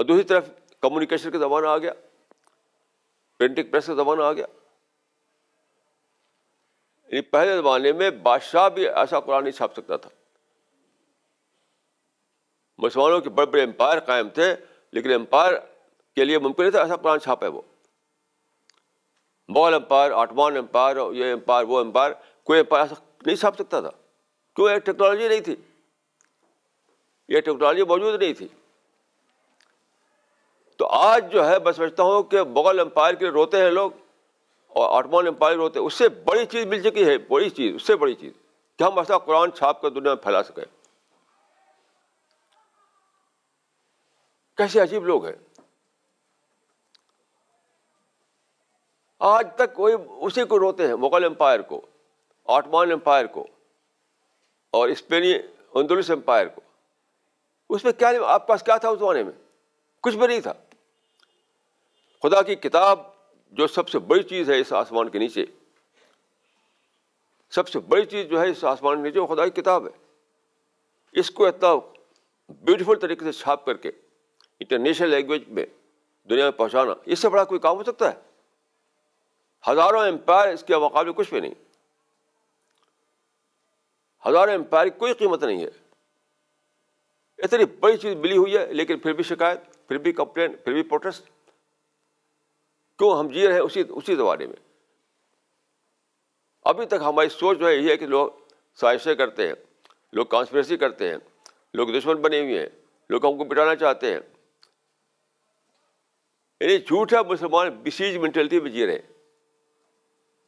اور دوسری طرف کمیونیکیشن کا زمانہ آ گیا۔ پرنٹنگ پریس کا زمانہ آ گیا۔ یعنی پہلے زمانے میں بادشاہ بھی ایسا قرآن نہیں چھاپ سکتا تھا۔ مسلمانوں کے بڑے بڑے امپائر قائم تھے، لیکن امپائر کے لیے ممکن نہیں تھا ایسا قرآن چھاپے وہ۔ مغل امپائر آٹمان امپائر یہ امپائر وہ امپائر کوئی امپائر ایسا نہیں چھاپ سکتا تھا۔ کیوں؟ ایک ٹیکنالوجی نہیں تھی۔ یہ ٹیکنالوجی موجود نہیں تھی۔ تو آج جو ہے، میں سمجھتا ہوں کہ مغل امپائر کے لیے روتے ہیں لوگ اور آٹمان امپائر ہوتے ہیں۔ اس سے بڑی چیز مل چکی ہے، بڑی چیز، اس سے بڑی چیز کہ ہم ایسا قرآن چھاپ کر دنیا میں پھیلا سکیں۔ کیسے عجیب لوگ ہیں۔ آج تک کوئی اسی کو روتے ہیں، مغل امپائر کو، آٹمان امپائر کو اور اسپینی اندرس امپائر کو۔ اس میں کیا، آپ پاس کیا تھا اس زمانے میں؟ کچھ بھی نہیں تھا۔ خدا کی کتاب جو سب سے بڑی چیز ہے اس آسمان کے نیچے، سب سے بڑی چیز جو ہے اس آسمان کے نیچے وہ خدا کی کتاب ہے۔ اس کو اتنا بیوٹیفل طریقے سے چھاپ کر کے انٹرنیشنل لینگویج میں دنیا میں پہنچانا، اس سے بڑا کوئی کام ہو سکتا ہے؟ ہزاروں امپائر اس کے مقابلے کچھ بھی نہیں۔ ہزاروں امپائر کی کوئی قیمت نہیں ہے۔ اتنی بڑی چیز ملی ہوئی ہے، لیکن پھر بھی شکایت، پھر بھی کمپلین پھر بھی پروٹیسٹ کیوں ہم جی رہے ہیں اسی اسی زمانے میں؟ ابھی تک ہماری سوچ جو ہے یہی ہے کہ لوگ سازشیں کرتے ہیں، لوگ کانسپریسی کرتے ہیں، لوگ دشمن بنے ہوئے ہیں، لوگ ہم کو بٹانا چاہتے ہیں۔ یعنی جھوٹ ہے مسلمان بسیج مینٹلٹی میں جی رہے ہیں۔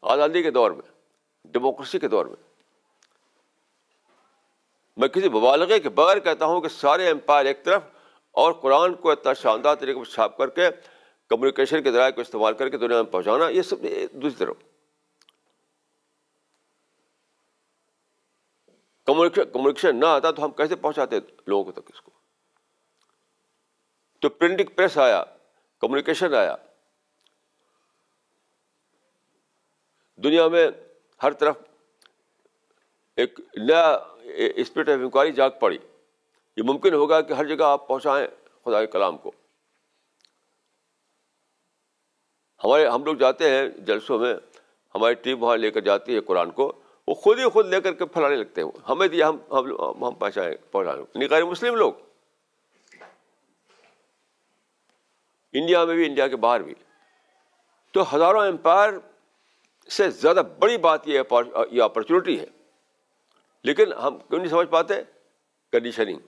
آزادی کے دور میں ڈیموکریسی کے دور میں۔ میں کسی مبالغے کے بغیر کہتا ہوں کہ سارے امپائر ایک طرف اور قرآن کو اتنا شاندار طریقے سے چھاپ کر کے کمیونیکیشن کے ذرائع کو استعمال کر کے دنیا میں پہنچانا، یہ سب دوسری طرف۔ کمیونیکیشن نہ آتا تو ہم کیسے پہنچاتے لوگوں تک اس کو؟ تو پرنٹنگ پریس آیا، کمیونیکیشن آیا۔ دنیا میں ہر طرف ایک نیا اسپرٹ آف انکوائری جاگ پڑی۔ یہ ممکن ہوگا کہ ہر جگہ آپ پہنچائیں خدا کے کلام کو۔ ہمارے ہم لوگ جاتے ہیں جلسوں میں، ہماری ٹیم وہاں لے کر جاتی ہے قرآن کو، وہ خود ہی خود لے کر کے پھیلانے لگتے ہیں۔ ہمیں دیا، ہم ہم ہم پہنچائیں پہنچائیں یعنی غیر مسلم لوگ۔ انڈیا میں بھی، انڈیا کے باہر بھی۔ تو ہزاروں امپائر سے زیادہ بڑی بات یہ اپرچونیٹی ہے۔ لیکن ہم کیوں نہیں سمجھ پاتے؟ کنڈیشننگ۔